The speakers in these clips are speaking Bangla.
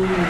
you.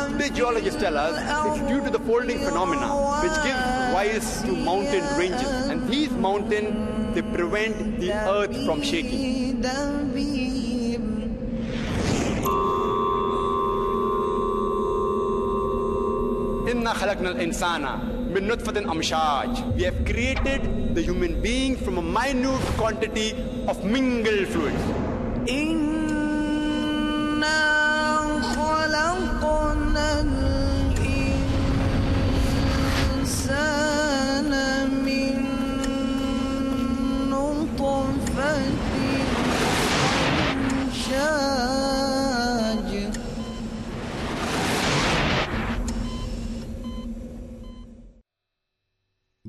The geologists tell us it's due to the folding phenomena which gives rise to mountain ranges. And these mountains, they prevent the earth from shaking. We have created the human being from a minute quantity of mingled fluids.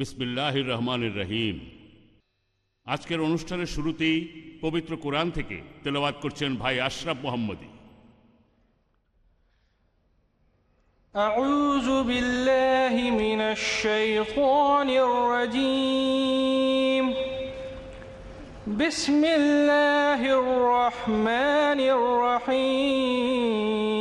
বিসমিল্লাহির রহমানির রহিম আজকের অনুষ্ঠানের শুরুতেই পবিত্র কোরআন থেকে তেলাওয়াত করছেন ভাই আশরাফ মোহাম্মদী أعوذ بالله من الشيطان الرجيم بسم الله الرحمن الرحيم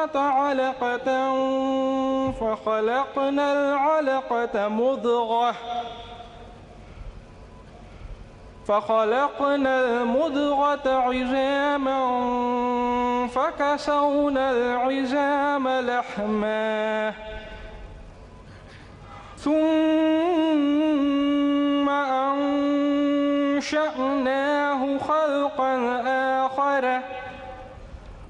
النطفة علقة فخلقنا العلقة مضغة. فخلقنا المضغة عظاما فكسونا العظام لحما. ثم أنشأناه خلقا آخر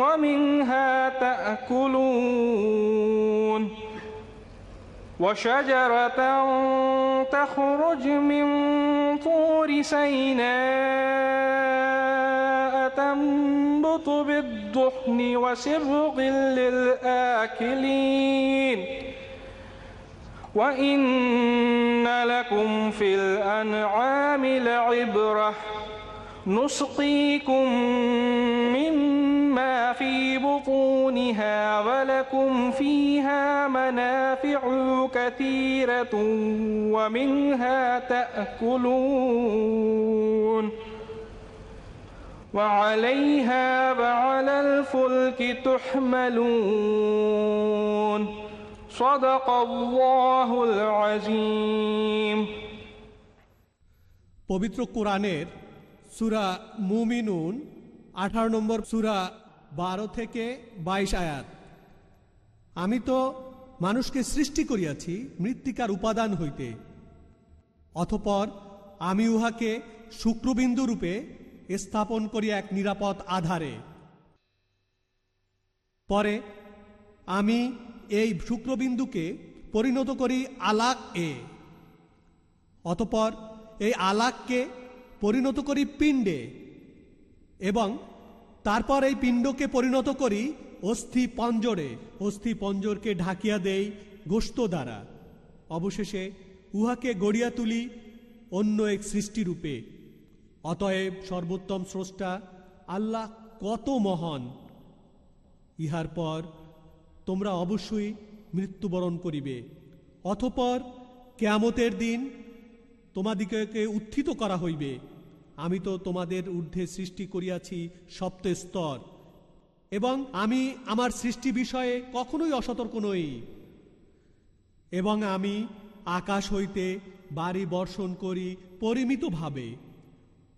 ومنها تأكلون وشجرة تخرج من طور سيناء تنبت بالدحن وسرغ للآكلين. وإن لكم في الأنعام لعبرة نسقيكم مما في بطونها ولكم فيها منافع كثيرة ومنها تأكلون وعليها وعلى الفلك تحملون صدق الله العظيم পবিত্র কোরআনের সুরা মুমিনুন আঠারো নম্বর সুরা বারো থেকে বাইশ আয়াত। আমি তো মানুষকে সৃষ্টি করিয়াছি মৃত্তিকার উপাদান হইতে। অথপর আমি উহাকে শুক্রবিন্দু রূপে স্থাপন করি এক নিরাপদ আধারে। পরে আমি এই শুক্রবিন্দুকে পরিণত করি আলাক এ। অতপর এই আলাককে পরিণত করি পিণ্ডে এবং তারপর এই পিণ্ডকে পরিণত করি অস্থি পঞ্জরে। অস্থি পঞ্জরকে ঢাকিয়া দেই গোস্ত দ্বারা। অবশেষে উহাকে গড়িয়া তুলি অন্য এক সৃষ্টিরূপে। অতএব সর্বোত্তম স্রষ্টা আল্লাহ কত মহান। ইহার পর তোমরা অবশ্যই মৃত্যুবরণ করিবে। অথপর কেয়ামতের দিন তোমাদিগকে উত্থিত করা হইবে। আমি তো তোমাদের ঊর্ধ্বে সৃষ্টি করিয়াছি সপ্ত স্তর। এবং আমি আমার সৃষ্টি বিষয়ে কখনোই অসতর্ক নই। এবং আমি আকাশ হইতে বাড়ি বর্ষণ করি পরিমিতভাবে।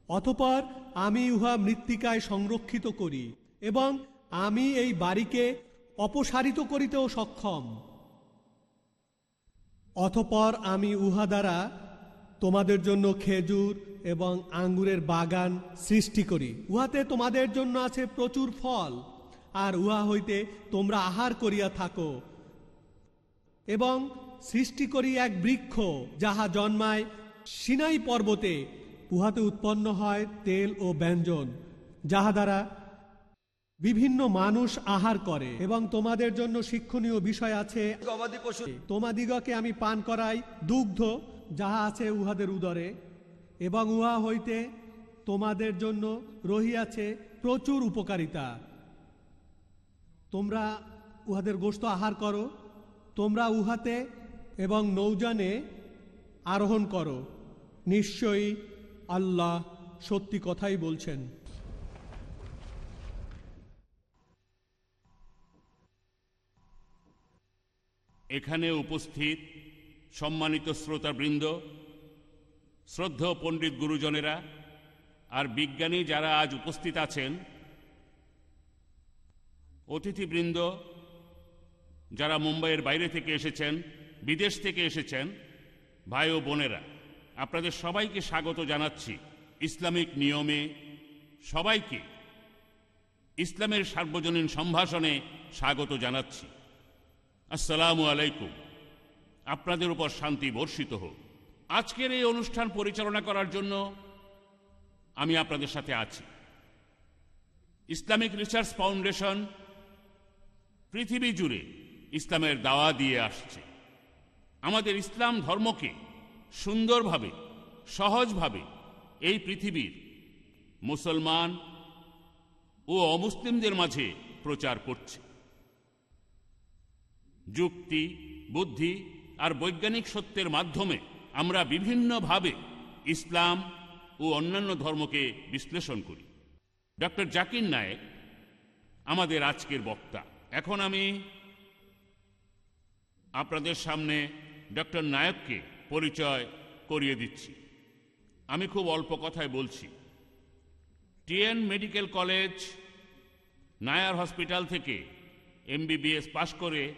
অতপর আমি উহা মৃত্তিকায় সংরক্ষিত করি এবং আমি এই বাড়িকে অপসারিত করিতেও সক্ষম। অতপর আমি উহা দ্বারা তোমাদের জন্য খেজুর এবং আঙ্গুরের বাগান সৃষ্টি করি। উহাতে তোমাদের জন্য আছে প্রচুর ফল আর উহা হইতে তোমরা আহার করিয়া থাকো এবং সৃষ্টি করি এক বৃক্ষ যাহা জন্মায় সিনাই পর্বতে। উহাতে উৎপন্ন হয় তেল ও ব্যঞ্জন যাহা দ্বারা বিভিন্ন মানুষ আহার করে এবং তোমাদের জন্য শিক্ষণীয় বিষয় আছে। গবাদি পশু তোমাদিগকে আমি পান করাই দুগ্ধ যাহা আছে উহাদের উদরে, এবং উহা হইতে তোমাদের জন্য রহিয়াছে প্রচুর উপকারিতা। তোমরা উহাদের গোস্ত আহার করো, তোমরা উহাতে এবং নৌজানে আরোহণ করো। নিশ্চয়ই আল্লাহ সত্যি কথাই বলছেন। এখানে উপস্থিত সম্মানিত শ্রোতাবৃন্দ, শ্রদ্ধেয় পণ্ডিত গুরুজনেরা আর বিজ্ঞানী যারা আজ উপস্থিত আছেন, অতিথিবৃন্দ যারা মুম্বাইয়ের বাইরে থেকে এসেছেন, বিদেশ থেকে এসেছেন, ভাই ও বোনেরা, আপনাদের সবাইকে স্বাগত জানাচ্ছি ইসলামিক নিয়মে। সবাইকে ইসলামের সার্বজনীন সম্ভাষণে স্বাগত জানাচ্ছি। আসসালামু আলাইকুম। আপনাদের উপর শান্তি বর্ষিত হোক। আজকের এই অনুষ্ঠান পরিচালনা করার জন্য আমি আপনাদের সাথে আছি। ইসলামিক রিসার্চ ফাউন্ডেশন পৃথিবী জুড়ে ইসলামের দাওয়া দিয়ে আসছে। আমাদের ইসলাম ধর্মকে সুন্দরভাবে, সহজভাবে এই পৃথিবীর মুসলমান ও অমুসলিমদের মাঝে প্রচার করছে। যুক্তি, বুদ্ধি আর বৈজ্ঞানিক সত্যের মাধ্যমে আমরা বিভিন্নভাবে ইসলাম ও অন্যান্য ধর্মকে বিশ্লেষণ করি। ডক্টর জাকির নায়েক আমাদের আজকের বক্তা। এখন আমি আপনাদের সামনে ডক্টর নায়ককে পরিচয় করিয়ে দিচ্ছি। আমি খুব অল্প কথায় বলছি। TN medical college, Nair hospital থেকে এমবিবিএস পাশ করে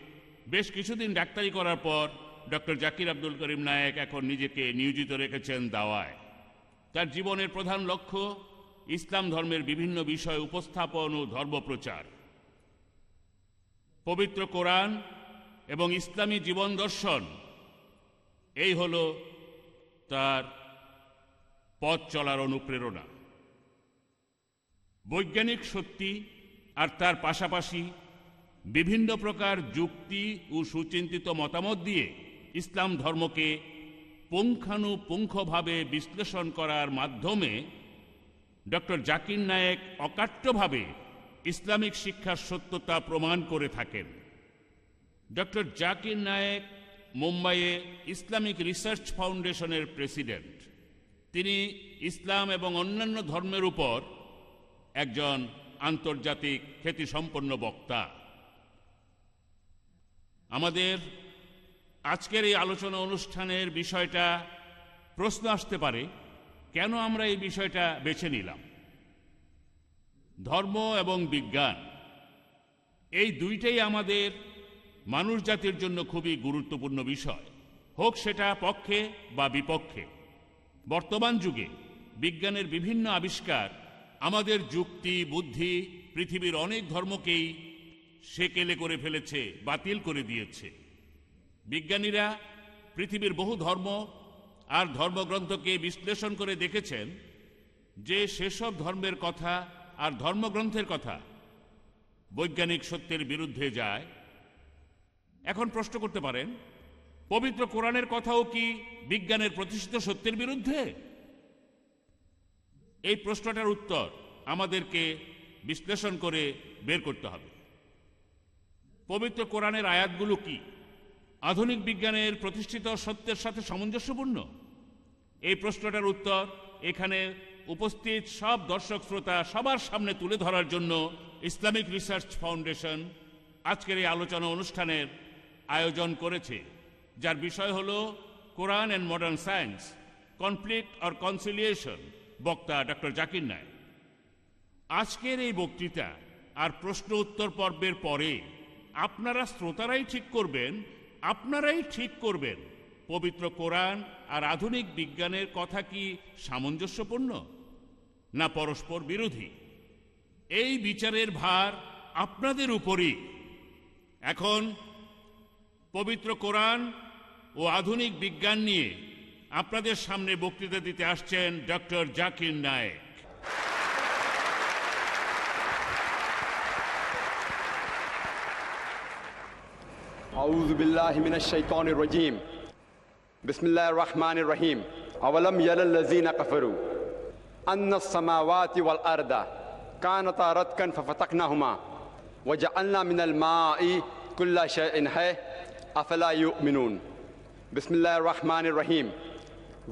বেশ কিছুদিন ডাক্তারি করার পর ডক্টর জাকির আব্দুল করিম নায়েক এখন নিজেকে নিয়োজিত রেখেছেন দাওয়ায়। তার জীবনের প্রধান লক্ষ্য ইসলাম ধর্মের বিভিন্ন বিষয় উপস্থাপন ও ধর্মপ্রচার। পবিত্র কোরআন এবং ইসলামী জীবন দর্শন, এই হল তার পথ চলার অনুপ্রেরণা। বৈজ্ঞানিক সত্যি আর তার পাশাপাশি বিভিন্ন প্রকার যুক্তি ও সুচিন্তিত মতামত দিয়ে ইসলাম ধর্মকে পুঙ্খানুপুঙ্খভাবে বিশ্লেষণ করার মাধ্যমে ডক্টর জাকির নায়েক অকাট্যভাবে ইসলামিক শিক্ষার সত্যতা প্রমাণ করে থাকেন। ডক্টর জাকির নায়েক মুম্বাইয়ে ইসলামিক রিসার্চ ফাউন্ডেশনের প্রেসিডেন্ট। তিনি ইসলাম এবং অন্যান্য ধর্মের উপর একজন আন্তর্জাতিক খ্যাতিসম্পন্ন বক্তা। আমাদের আজকের এই আলোচনা অনুষ্ঠানের বিষয়টা প্রশ্ন আসতে পারে, কেন আমরা এই বিষয়টা বেছে নিলাম? ধর্ম এবং বিজ্ঞান, এই দুইটাই আমাদের মানুষ জাতির জন্য খুবই গুরুত্বপূর্ণ বিষয়, হোক সেটা পক্ষে বা বিপক্ষে। বর্তমান যুগে বিজ্ঞানের বিভিন্ন আবিষ্কার আমাদের যুক্তি, বুদ্ধি, পৃথিবীর অনেক ধর্মকেই সেকেলে করে ফেলেছে, বাতিল করে দিয়েছে। বিজ্ঞানীরা পৃথিবীর বহু ধর্ম আর ধর্মগ্রন্থকে বিশ্লেষণ করে দেখেছেন যে সেসব ধর্মের কথা আর ধর্মগ্রন্থের কথা বৈজ্ঞানিক সত্যের বিরুদ্ধে যায়। এখন প্রশ্ন করতে পারেন, পবিত্র কোরআনের কথাও কি বিজ্ঞানের প্রতিষ্ঠিত সত্যের বিরুদ্ধে? এই প্রশ্নটার উত্তর আমাদেরকে বিশ্লেষণ করে বের করতে হবে। পবিত্র কোরআনের আয়াতগুলো কি? আধুনিক বিজ্ঞানের প্রতিষ্ঠিত সত্যের সাথে সামঞ্জস্যপূর্ণ? এই প্রশ্নটার উত্তর এখানে উপস্থিত সব দর্শক শ্রোতা সবার সামনে তুলে ধরার জন্য ইসলামিক রিসার্চ ফাউন্ডেশন আজকের এই আলোচনা অনুষ্ঠানের আয়োজন করেছে, যার বিষয় হল Quran and modern science, conflict or conciliation, বক্তা ডক্টর জাকির নায়ক। আজকের এই বক্তৃতা আর প্রশ্ন উত্তর পর্বের পরে আপনারা শ্রোতারাই ঠিক করবেন আপনারাই ঠিক করবেন। পবিত্র কোরআন আর আধুনিক বিজ্ঞানের কথা কি সামঞ্জস্যপূর্ণ? না পরস্পর বিরোধী? এই বিচারের ভার আপনাদের উপরই। এখন পবিত্র কোরআন ও আধুনিক বিজ্ঞান নিয়ে আপনাদের সামনে বক্তৃতা দিতে আসছেন ডক্টর জাকির নায়েক। أعوذ بالله من الشيطان الرجيم. بسم الله الرحمن الرحيم. أولم يرى الذين كفروا أن السماوات والأرض كانتا رتقا ففتقناهما وجعلنا من الماء كل شيء حي. أفلا يؤمنون؟ بسم الله الرحمن الرحيم.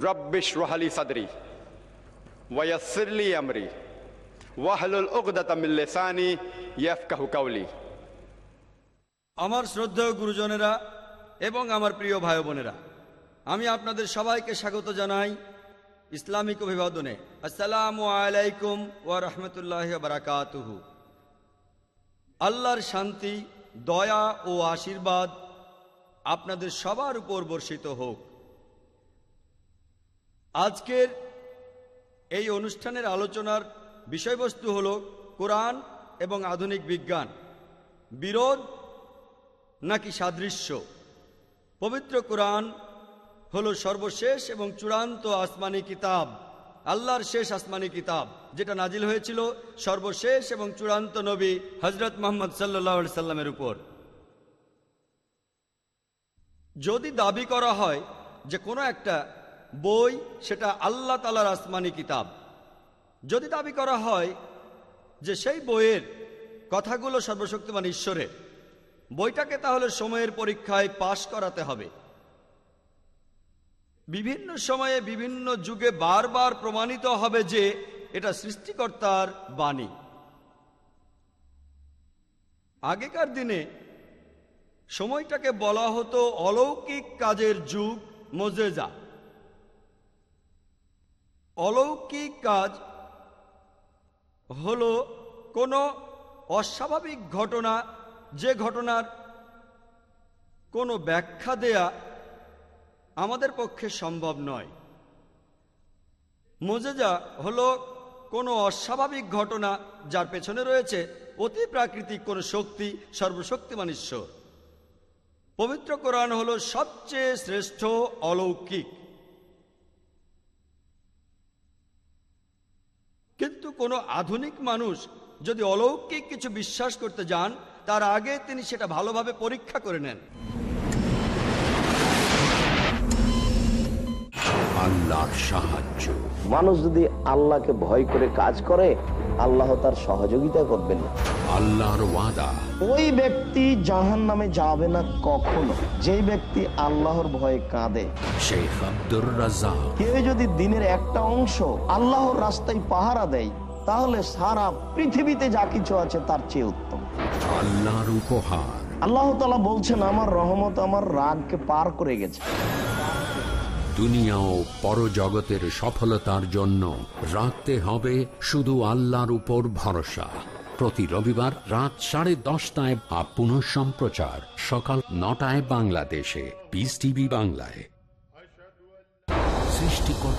رب اشرح لي صدري ويسر لي أمري واحلل عقدة من لساني يفقه قولي. আমার শ্রদ্ধেয় গুরুজনেরা এবং আমার প্রিয় ভাই বোনেরা আমি আপনাদের সবাইকে স্বাগত জানাই ইসলামিক অভিবাদনে। আসসালামু আলাইকুম ওয়া রহমতুল্লাহ বারাকাতুহু। আল্লাহর শান্তি, দয়া ও আশীর্বাদ আপনাদের সবার উপর বর্ষিত হোক। আজকের এই অনুষ্ঠানের আলোচনার বিষয়বস্তু হল কোরআন এবং আধুনিক বিজ্ঞান। বিরোধ নাকি সাদৃশ্য? পবিত্র কোরআন হলো সর্বশেষ এবং চূড়ান্ত আসমানি কিতাব, আল্লাহর শেষ আসমানি কিতাব, যেটা নাজিল হয়েছিল সর্বশেষ এবং চূড়ান্ত নবী হজরত মোহাম্মদ সাল্লাহ সাল্লামের উপর। যদি দাবি করা হয় যে কোনো একটা বই সেটা আল্লাহ তালার আসমানি কিতাব, যদি দাবি করা হয় যে সেই বইয়ের কথাগুলো সর্বশক্তিমান ঈশ্বরের বইটাকে তাহলে সময়ের পরীক্ষায় পাশ করাতে হবে। বিভিন্ন সময়ে বিভিন্ন যুগে বারবার প্রমাণিত হবে যে এটা সৃষ্টিকর্তার বাণী। আগেকার দিনে সময়টাকে বলা হতো অলৌকিক কাজের যুগ মজেজা। অলৌকিক কাজ হলো কোনো অস্বাভাবিক ঘটনা যে ঘটনার কোনো ব্যাখ্যা দেয়া আমাদের পক্ষে সম্ভব নয়। মোজেজা হলো কোনো অস্বাভাবিক ঘটনা যার পেছনে রয়েছে অতি প্রাকৃতিক কোনো শক্তি, সর্বশক্তিমান ঈশ্বর। পবিত্র কোরআন হলো সবচেয়ে শ্রেষ্ঠ অলৌকিক। কিন্তু কোনো আধুনিক মানুষ যদি অলৌকিক কিছু বিশ্বাস করতে যান তার আগে তিনি সেটা ভালোভাবে পরীক্ষা করে নেন। আল্লাহর সাহায্য। মানুষ যদি আল্লাহকে ভয় করে কাজ করে আল্লাহ তার সহযোগিতা করবেন আল্লাহর ওয়াদা। ওই ব্যক্তি জাহান নামে যাবে না কখনো। যেই ব্যক্তি আল্লাহর ভয়ে কাঁদে। শেখ আব্দুর রাজাক কেউ যদি দিনের একটা অংশ আল্লাহর রাস্তায় পাহারা দেয় তাহলে সারা পৃথিবীতে যা কিছু আছে তার চেয়ে উত্তম। আল্লাহর উপহার। আল্লাহ তালা বলছেন আমার রহমত আমার রাগকে পার করে গেছে। দুনিয়া ও পরজগতের সফলতার জন্য রাখতে হবে শুধু আল্লাহর উপর ভরসা। প্রতি রবিবার রাত সাড়ে দশটায় বা পুনঃ সম্প্রচার সকাল নটায় বাংলাদেশে। পিস টিভি বাংলায়।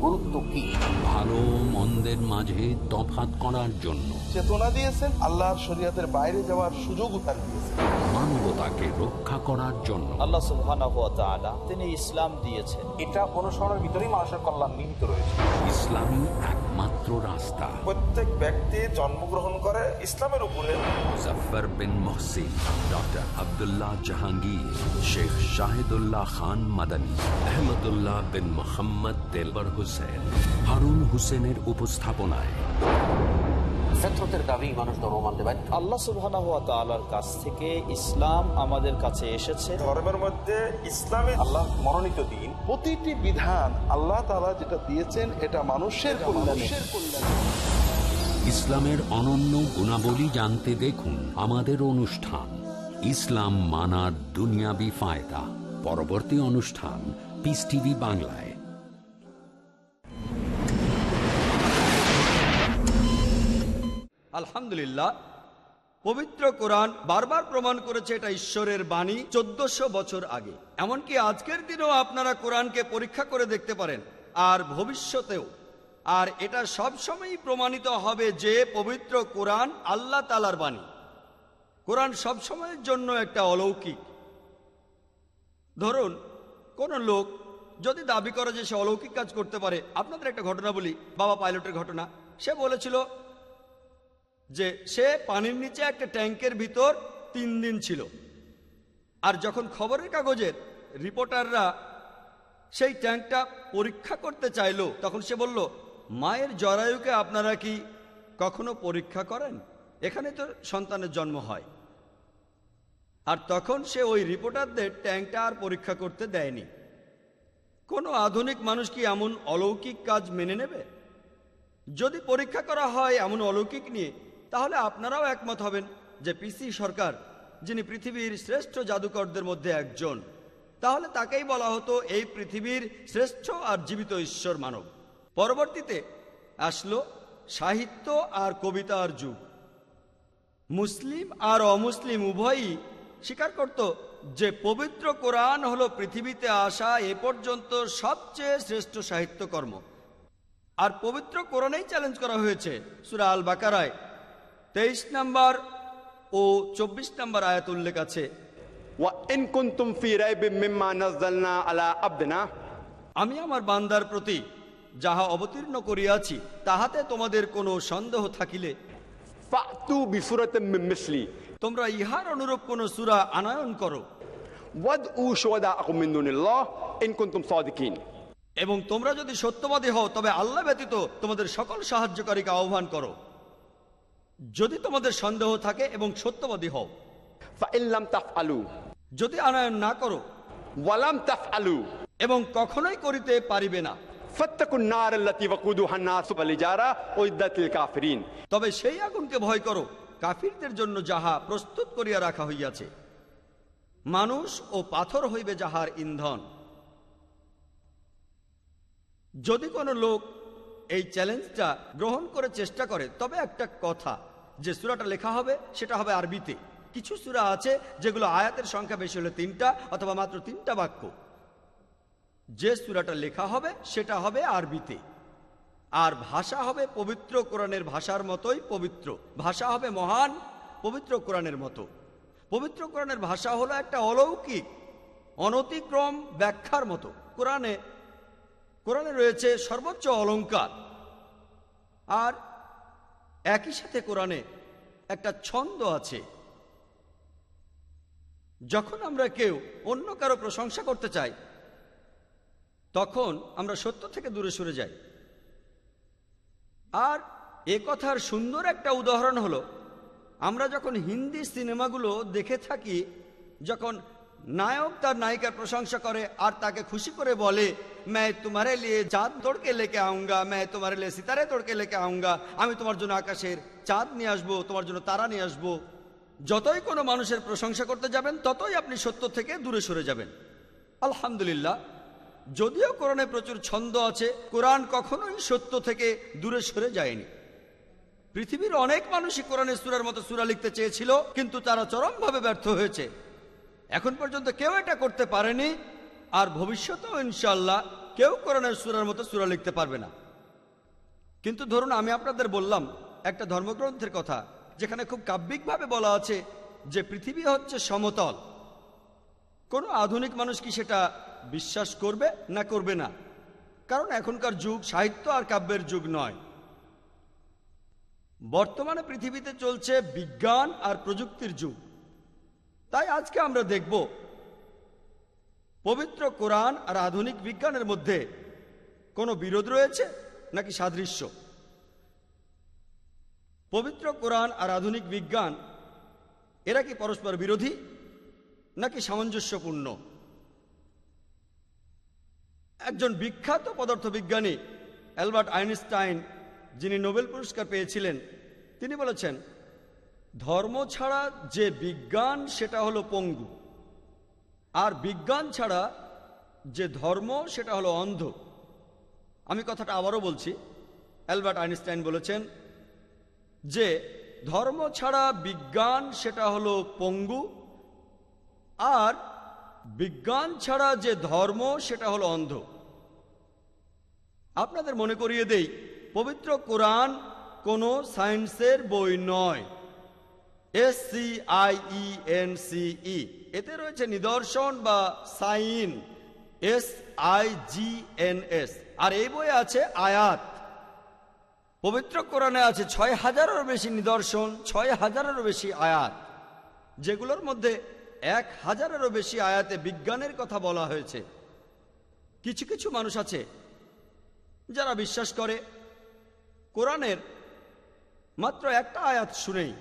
গুরুত্ব কি? ভালো মন্দের মাঝে তফাত করার জন্য। চেতনা দিয়েছেন আল্লাহর শরীয়তের বাইরে যাওয়ার সুযোগ তার দিয়েছেন। মানবতাকে রক্ষা করার জন্য। আল্লাহ সুবহানাহু ওয়া তাআলা তিনি ইসলাম দিয়েছেন। এটা অনুসরণের ভিতরেই মানুষের কল্যাণ নিহিত রয়েছে। ইসলামী একমাত্র রাস্তা। প্রত্যেক ব্যক্তি জন্মগ্রহণ করে ইসলামের উপরে। মুজফার বিন মহসিন ডক্টর আব্দুল্লাহ জাহাঙ্গীর শেখ শাহিদুল্লাহ খান মাদানী আহমদুল্লাহ বিন মোহাম্মদ তেলবর হুসেন হারুন হুসেনের উপস্থাপনায়। ফেতরতের দাবি মানুষ ধর্ম মানতে বাধ্য আল্লাহ সুবহানাহু ওয়া তাআলার কাছ থেকে ইসলাম আমাদের কাছে এসেছে। ধর্মের মধ্যে ইসলামে আল্লাহ মনোনীত দিন। প্রতিটি বিধান আল্লাহ তাআলা যেটা দিয়েছেন এটা মানুষের কল্যাণে। ইসলামের অনন্য গুণাবলী জানতে দেখুন আমাদের অনুষ্ঠান ইসলাম মানার দুনিয়াবি ফায়দা। পরবর্তী অনুষ্ঠান পিস টিভি বাংলায়। আলহামদুলিল্লাহ, পবিত্র কোরআন বারবার প্রমাণ করেছে এটা ঈশ্বরের বাণী চোদ্দশো বছর আগে। এমনকি আজকের দিনেও আপনারা কোরআনকে পরীক্ষা করে দেখতে পারেন, আর ভবিষ্যতেও। আর এটা সবসময়ই প্রমাণিত হবে যে পবিত্র কোরআন আল্লাহ তালার বাণী। কোরআন সবসময়ের জন্য একটা অলৌকিক। ধরুন, কোন লোক যদি দাবি করে যে সে অলৌকিক কাজ করতে পারে, আপনাদের একটা ঘটনা বলি, বাবা পাইলটের ঘটনা। সে বলেছিল যে সে পানির নিচে একটা ট্যাঙ্কের ভিতর তিন দিন ছিল। আর যখন খবরের কাগজের রিপোর্টাররা সেই ট্যাঙ্কটা পরীক্ষা করতে চাইলো, তখন সে বলল, মায়ের জরায়ুকে আপনারা কি কখনো পরীক্ষা করেন? এখানে তো সন্তানের জন্ম হয়। আর তখন সে ওই রিপোর্টারদের ট্যাঙ্কটা আর পরীক্ষা করতে দেয়নি। কোনো আধুনিক মানুষ কি এমন অলৌকিক কাজ মেনে নেবে? যদি পরীক্ষা করা হয় এমন অলৌকিক নিয়ে তাহলে আপনারাও একমত হবেন যে পিসি সরকার, যিনি পৃথিবীর শ্রেষ্ঠ জাদুকরদের মধ্যে একজন, তাহলে তাকেই বলা হতো এই পৃথিবীর শ্রেষ্ঠ আর জীবিত ঈশ্বর মানব। পরবর্তীতে আসলো সাহিত্য আর কবিতার যুগ। মুসলিম আর অমুসলিম উভয়ই স্বীকার করত যে পবিত্র কোরআন হলো পৃথিবীতে আসা এ পর্যন্ত সবচেয়ে শ্রেষ্ঠ সাহিত্যকর্ম। আর পবিত্র কোরআনেই চ্যালেঞ্জ করা হয়েছে সুরা আল বাকারায় তেইশ নম্বর ও চব্বিশ নম্বর আয়াত উল্লেখ আছে। আমি আমার বান্দার প্রতি যাহা অবতীর্ণ করিয়াছি তাহাতে তোমাদের কোনো সন্দেহ থাকিলে। তোমরা ইহার অনুরূপ কোন সুরা আনায়ন করো। এবং তোমরা যদি সত্যবাদী হও তবে আল্লাহ ব্যতীত তোমাদের সকল সাহায্যকারীকে আহ্বান করো। যদি তোমাদের সন্দেহ থাকে এবং সত্যবাদী হও। আলু যদি আনায়ন না করো। ওয়ালাম তাফ আলু এবং কখনোই করিতে পারিবে না। তবে সেই আগুনকে ভয় করো কাফিরদের জন্য যাহা প্রস্তুত করিয়া রাখা হইয়াছে। মানুষ ও পাথর হইবে যাহার ইন্ধন। যদি কোনো লোক এই চ্যালেঞ্জটা গ্রহণ করে চেষ্টা করে, তবে একটা কথা, যে সুরাটা লেখা হবে সেটা হবে আরবিতে। কিছু সুরা আছে যেগুলো আয়াতের সংখ্যা বেশি হলে তিনটা অথবা মাত্র তিনটা বাক্য। যে সুরাটা লেখা হবে সেটা হবে আরবিতে। আর ভাষা হবে পবিত্র কোরআনের ভাষার মতোই পবিত্র। ভাষা হবে মহান পবিত্র কোরআনের মতো। পবিত্র কোরআনের ভাষা হলো একটা অলৌকিক, অনতিক্রম ব্যাখ্যার মতো। কোরআনে কোরআনে রয়েছে সর্বোচ্চ অলঙ্কার আর একই সাথে কোরআনে একটা ছন্দ আছে। যখন আমরা কেউ অন্য কারও প্রশংসা করতে চাই, তখন আমরা সত্য থেকে দূরে সরে যাই। আর এ কথার সুন্দর একটা উদাহরণ হলো, আমরা যখন হিন্দি সিনেমাগুলো দেখে থাকি, যখন নায়ক তার নায়িকার প্রশংসা করে আর তাকে খুশি করে বলে मैं तुम्हारे लिए চাঁদ তোড় কে লেকে আউঙ্গা मैं তোমারে লিয়ে সিতারে তোড় কে লেকে আউঙ্গা আমি তোমার জন্য আকাশের চাঁদ নিয়ে আসবো তোমার জন্য তারা নিয়ে আসবো যতই কোনো মানুষের প্রশংসা করতে যাবেন ততই আপনি সত্য থেকে দূরে সরে যাবেন আলহামদুলিল্লাহ যদিও কোরআনে প্রচুর ছন্দ আছে কোরআন কখনোই সত্য থেকে দূরে সরে যায়নি পৃথিবীর অনেক মানুষই কোরআনের সুরার মতো সুরা লিখতে চেয়েছিল কিন্তু তারা চরমভাবে ব্যর্থ হয়েছে এখন পর্যন্ত কেউ এটা করতে পারেনি আর ভবিষ্যতেও ইনশাল্লাহ কেউ কোরআনের সুরার মতো সুরা লিখতে পারবে না। কিন্তু ধরুন আমি আপনাদের বললাম একটা ধর্মগ্রন্থের কথা, যেখানে খুব কাব্যিকভাবে বলা আছে যে পৃথিবী হচ্ছে সমতল। কোনো আধুনিক মানুষ কি সেটা বিশ্বাস করবে না করবে না? কারণ এখনকার যুগ সাহিত্য আর কাব্যের যুগ নয়। বর্তমানে পৃথিবীতে চলছে বিজ্ঞান আর প্রযুক্তির যুগ। তাই আজকে আমরা দেখব পবিত্র কোরআন আর আধুনিক বিজ্ঞানের মধ্যে কোনো বিরোধ রয়েছে নাকি সাদৃশ্য? পবিত্র কোরআন আর আধুনিক বিজ্ঞান, এরা কি পরস্পর বিরোধী নাকি সামঞ্জস্যপূর্ণ? একজন বিখ্যাত পদার্থবিজ্ঞানী, অ্যালবার্ট আইনস্টাইন, যিনি নোবেল পুরস্কার পেয়েছিলেন, তিনি বলেছেন, ধর্ম ছাড়া যে বিজ্ঞান, সেটা হলো পঙ্গু। আর বিজ্ঞান ছাড়া যে ধর্ম, সেটা হলো অন্ধ। আমি কথাটা আবারও বলছি। অ্যালবার্ট আইনস্টাইন বলেছেন যে ধর্ম ছাড়া বিজ্ঞান, সেটা হলো পঙ্গু। আর বিজ্ঞান ছাড়া যে ধর্ম, সেটা হলো অন্ধ। আপনাদের মনে করিয়ে দেই, পবিত্র কোরআন কোনো সায়েন্সের বই নয়। S C I E N C E এতে রয়েছে নিদর্শন বা sign S I G N S আর এই বইয়ে আছে আয়াত। পবিত্র কোরআনে আছে ছয় হাজারেরও বেশি নিদর্শন, ছয় হাজারেরও বেশি আয়াত, যেগুলোর মধ্যে এক হাজারেরও বেশি আয়াতে বিজ্ঞানের কথা বলা হয়েছে। কিছু কিছু মানুষ আছে যারা বিশ্বাস করে, কোরআনের মাত্র একটা আয়াত শুনেই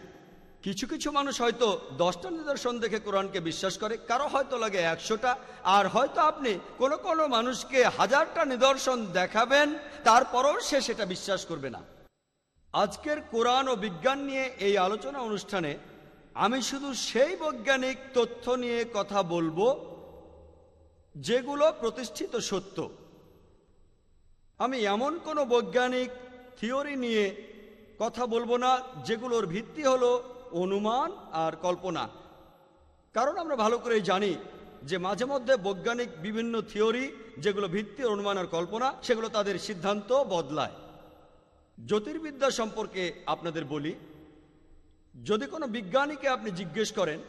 কিছু কিছু মানুষ হয়তো দশটা নিদর্শন দেখে কোরআনকে বিশ্বাস করে, কারও হয়তো লাগে একশোটা। আর হয়তো আপনি কোনো কোনো মানুষকে হাজারটা নিদর্শন দেখাবেন, তারপরও সে সেটা বিশ্বাস করবে না। আজকের কোরআন ও বিজ্ঞান নিয়ে এই আলোচনা অনুষ্ঠানে আমি শুধু সেই বৈজ্ঞানিক তথ্য নিয়ে কথা বলব যেগুলো প্রতিষ্ঠিত সত্য। আমি এমন কোনো বৈজ্ঞানিক থিওরি নিয়ে কথা বলব না যেগুলোর ভিত্তি হলো অনুমান আর কল্পনা। কারণ আমরা ভালো করেই জানি যে মাঝে মধ্যে বৈজ্ঞানিক বিভিন্ন থিওরি, যেগুলো ভিত্তি অনুমান আর কল্পনা, সেগুলো তাদের সিদ্ধান্ত বদলায়। জ্যোতির্বিদ্যা সম্পর্কে আপনাদের বলি, যদি কোনো বিজ্ঞানীকে আপনি জিজ্ঞেস করেন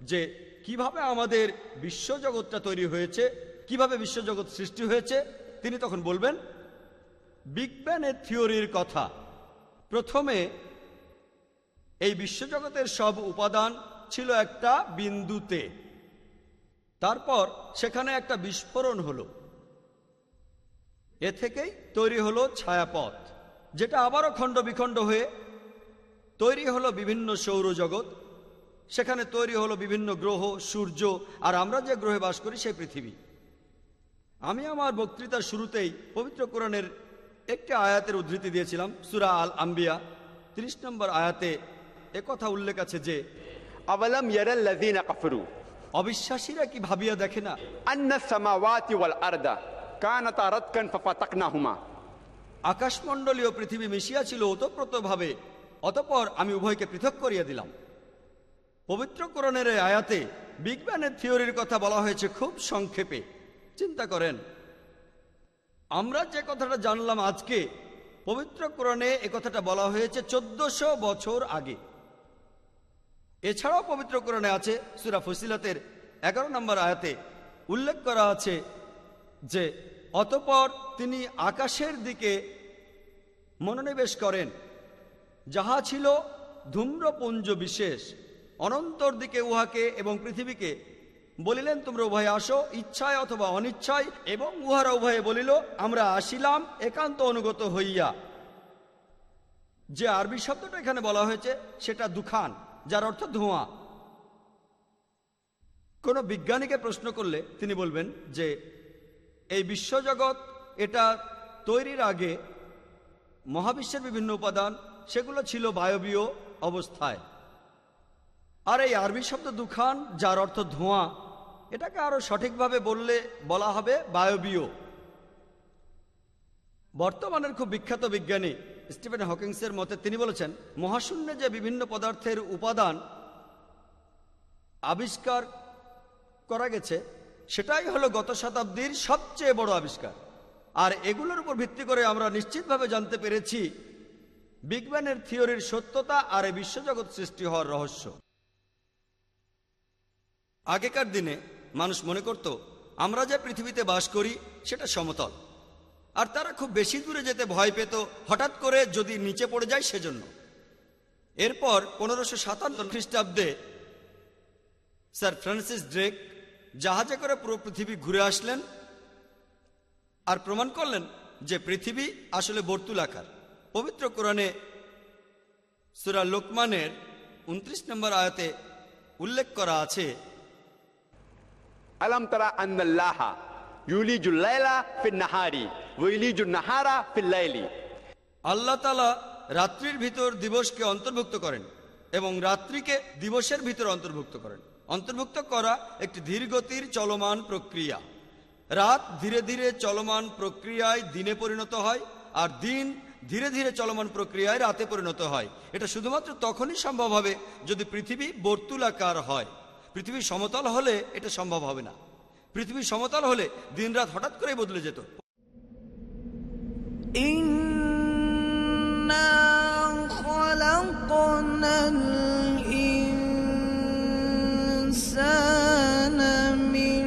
যে, কীভাবে আমাদের বিশ্বজগৎটা তৈরি হয়েছে? কীভাবে বিশ্বজগৎ সৃষ্টি হয়েছে? তিনি তখন বলবেন, বিগ ব্যানের থিওরির কথা। প্রথমে এই বিশ্বজগতের সব উপাদান ছিল একটা বিন্দুতে। তারপর সেখানে একটা বিস্ফোরণ হলো। এ থেকেই তৈরি হলো ছায়াপথ, যেটা আবারও খণ্ড বিখণ্ড হয়ে তৈরি হলো বিভিন্ন সৌরজগৎ। সেখানে তৈরি হলো বিভিন্ন গ্রহ, সূর্য, আর আমরা যে গ্রহে বাস করি সেই পৃথিবী। আমি আমার বক্তৃতার শুরুতেই পবিত্র কোরআনের একটি আয়াতের উদ্ধৃতি দিয়েছিলাম, সুরা আল আম্বিয়া ৩০ নম্বর আয়াতে কথা উল্লেখ আছে যে আওয়ালাম ইয়ারাল্লাযীনা কাফারু। অবিশ্বাসীরা কি ভাবিয়া দেখে না? আন্না সামাওয়াতি ওয়াল আরদা কানাতা রাতকান ফাফাতাকনাহুমা। আকাশমণ্ডলীয় পৃথিবী মিশিয়া ছিল ওতপ্রোতভাবে অতপর আমি উভয়কে পৃথক করিয়া দিলাম। পবিত্র কোরণের আয়াতে বিজ্ঞানের থিওরির কথা বলা হয়েছে খুব সংক্ষেপে। চিন্তা করেন আমরা যে কথাটা জানলাম আজকে পবিত্র কোরণে এ কথাটা বলা হয়েছে চোদ্দশো বছর আগে। এছাড়াও পবিত্র কোরণে আছে সুরা ফসিলতের এগারো নম্বর আয়াতে উল্লেখ করা আছে যে, অতপর তিনি আকাশের দিকে মনোনিবেশ করেন, যাহা ছিল ধূম্রপুঞ্জ বিশেষ। অনন্তর দিকে উহাকে এবং পৃথিবীকে বলিলেন, তোমরা উভয়ে আসো, ইচ্ছায় অথবা অনিচ্ছায়। এবং উহারা উভয়ে বলিল, আমরা আসিলাম, একান্ত অনুগত হইয়া। যে আরবি শব্দটা এখানে বলা হয়েছে, সেটা দুখান। যার অর্থ ধোঁয়া। কোনো বিজ্ঞানীকে প্রশ্ন করলে তিনি বলবেন যে, এই বিশ্বজগৎ, এটা তৈরির আগে মহাবিশ্বের বিভিন্ন উপাদান, সেগুলো ছিল বায়বীয় অবস্থায়। আর এই আরবি শব্দ দুখান, যার অর্থ ধোঁয়া, এটাকে আরও সঠিকভাবে বললে বলা হবে বায়বীয়। বর্তমানের খুব বিখ্যাত বিজ্ঞানী স্টিফেন হকিংসের মতে তিনি বলেছেন, মহাশূন্যে যে বিভিন্ন পদার্থের উপাদান আবিষ্কার করা গেছে, সেটাই হলো গত শতাব্দীর সবচেয়ে বড় আবিষ্কার। আর এগুলোর উপর ভিত্তি করে আমরা নিশ্চিতভাবে জানতে পেরেছি বিজ্ঞানের থিওরির সত্যতা আর বিশ্বজগৎ সৃষ্টি হওয়ার রহস্য। আগেকার দিনে মানুষ মনে করত, আমরা যে পৃথিবীতে বাস করি, সেটা সমতল। আর তারা খুব বেশি দূরে যেতে ভয় পেত হঠাৎ করে যদি নিচে পড়ে যায় সেজন্য। এরপর পনেরোশো সাতান্ন খ্রিস্টাব্দে স্যার ফ্রান্সিস ড্রেক জাহাজে করে পুরো পৃথিবী ঘুরে আসলেন আর প্রমাণ করলেন যে পৃথিবী আসলে বর্তুলাকার। পবিত্র কোরআনে সুরা লোকমানের উনত্রিশ নম্বর আয়াতে উল্লেখ করা আছে, আলম তারা আন্নাল্লাহা ইউলিজুল লাইলা আল্লাহ রাত্রির ভিতর দিবসকে অন্তর্ভুক্ত করেন এবং রাত্রিকে দিবসের ভিতর অন্তর্ভুক্ত করেন। অন্তর্ভুক্ত করা একটি ধীরগতির চলমান প্রক্রিয়া। রাত ধীরে ধীরে চলমান প্রক্রিয়ায় দিনে পরিণত হয় আর দিন ধীরে ধীরে চলমান প্রক্রিয়ায় রাতে পরিণত হয়। এটা শুধুমাত্র তখনই সম্ভব হবে যদি পৃথিবী বর্তুলাকার হয়। পৃথিবী সমতল হলে এটা সম্ভব হবে না। পৃথিবী সমতল হলে দিন রাত হঠাৎ করে বদলে যেত। إنا خلقنا الإنسان من